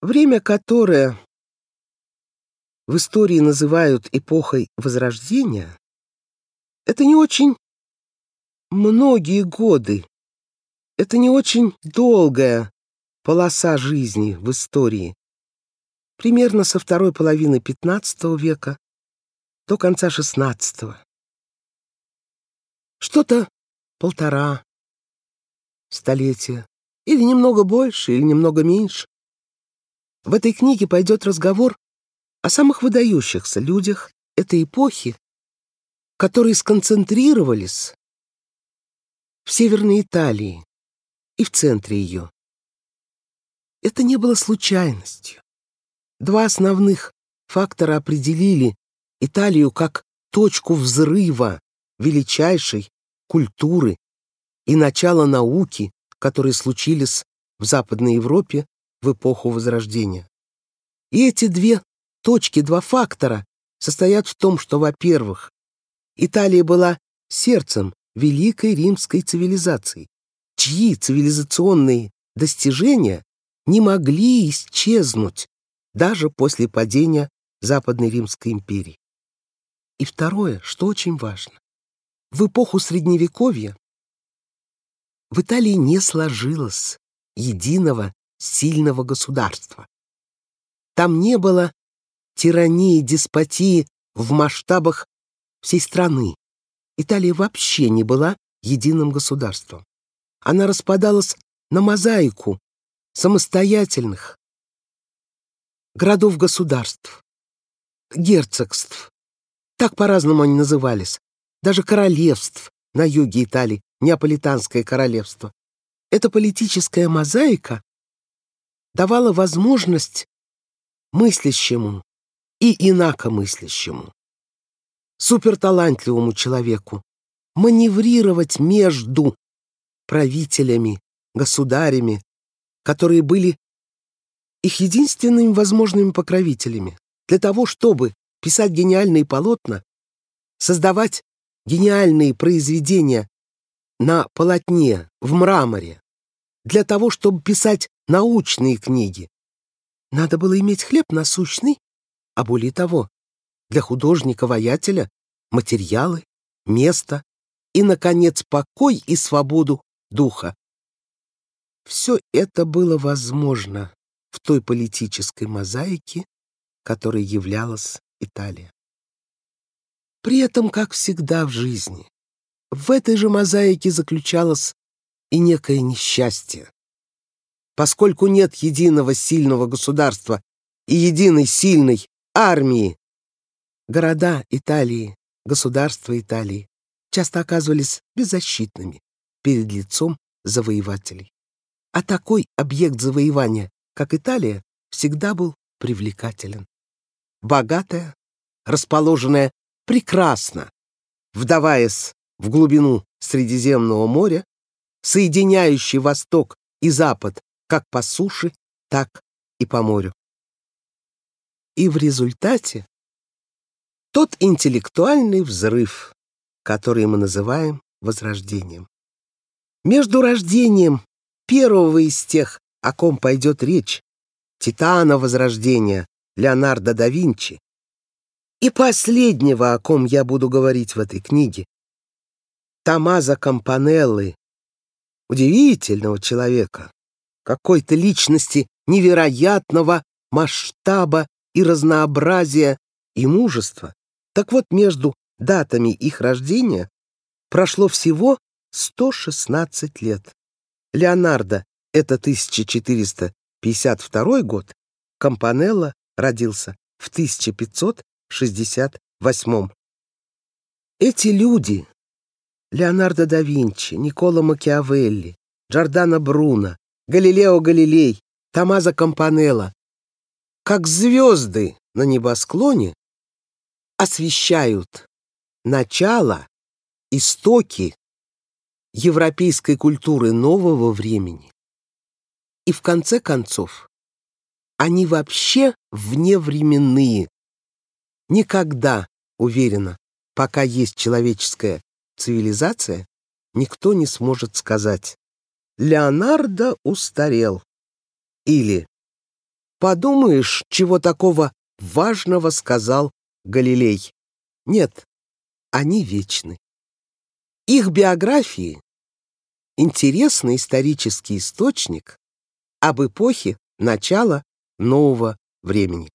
Время, которое в истории называют эпохой Возрождения, это не очень многие годы, это не очень долгая полоса жизни в истории. Примерно со второй половины XV века до конца XVI. Что-то полтора столетия, или немного больше, или немного меньше. В этой книге пойдет разговор о самых выдающихся людях этой эпохи, которые сконцентрировались в Северной Италии и в центре ее. Это не было случайностью. Два основных фактора определили Италию как точку взрыва величайшей культуры и начала науки, которые случились в Западной Европе в эпоху Возрождения. И эти две точки, два фактора состоят в том, что, во-первых, Италия была сердцем великой римской цивилизации, чьи цивилизационные достижения не могли исчезнуть даже после падения Западной Римской империи. И второе, что очень важно, в эпоху Средневековья в Италии не сложилось единого сильного государства. Там не было тирании, деспотии в масштабах всей страны. Италия вообще не была единым государством. Она распадалась на мозаику самостоятельных городов-государств, герцогств. Так по-разному они назывались. Даже королевств на юге Италии, Неаполитанское королевство. Эта политическая мозаика давала возможность мыслящему и инакомыслящему, суперталантливому человеку маневрировать между правителями, государями, которые были их единственными возможными покровителями, для того, чтобы писать гениальные полотна, создавать гениальные произведения на полотне, в мраморе, для того, чтобы писать научные книги. Надо было иметь хлеб насущный, а более того, для художника-воятеля материалы, место и, наконец, покой и свободу духа. Все это было возможно в той политической мозаике, которой являлась Италия. При этом, как всегда в жизни, в этой же мозаике заключалось и некое несчастье. Поскольку нет единого сильного государства и единой сильной армии, города Италии, государства Италии часто оказывались беззащитными перед лицом завоевателей. А такой объект завоевания, как Италия, всегда был привлекателен. Богатая, расположенная прекрасно, вдаваясь в глубину Средиземного моря, соединяющий Восток и Запад как по суше, так и по морю. И в результате тот интеллектуальный взрыв, который мы называем возрождением. Между рождением первого из тех, о ком пойдет речь, Титана Возрождения, Леонардо да Винчи, и последнего, о ком я буду говорить в этой книге, Томазо Кампанеллы, удивительного человека, какой-то личности невероятного масштаба и разнообразия и мужества. Так вот, между датами их рождения прошло всего 116 лет. Леонардо — это 1452 год, Кампанелло родился в 1500 68. Эти люди — Леонардо да Винчи, Никола Макиавелли, Джордано Бруно, Галилео Галилей, Томазо Кампанелло, как звезды на небосклоне, освещают начало, истоки европейской культуры нового времени. И в конце концов, они вообще вневременные, Никогда, уверена, пока есть человеческая цивилизация, никто не сможет сказать «Леонардо устарел» или Подумаешь, чего такого важного сказал Галилей. Нет, они вечны. Их биографии — интересный исторический источник об эпохе начала нового времени.